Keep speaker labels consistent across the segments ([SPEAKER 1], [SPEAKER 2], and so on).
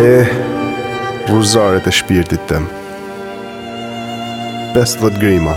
[SPEAKER 1] Eh, rruzaret e shpirtit tem. 50 grima.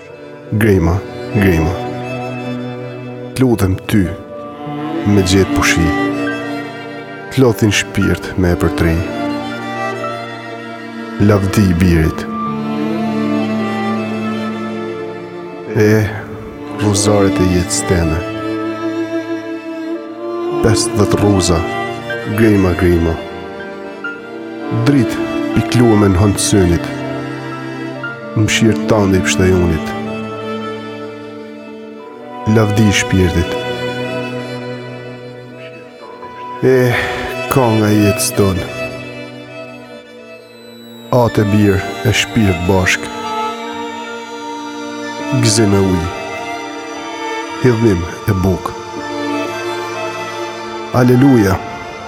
[SPEAKER 1] Grima, grima T'lutem ty Me gjetë pushim T'lodhin shpirt me e përtri Lavdi i birit E rruzaret e jetës teme Pesdhetë rruza Grima, grima Dritë piklume në hëndë synit Mëshirës tande i pështajonit Lavdi i shpirtit E, kanga e jetës tonë Atë e birë e shpirt bashk Gzim e uj Hidhim e buk Aleluja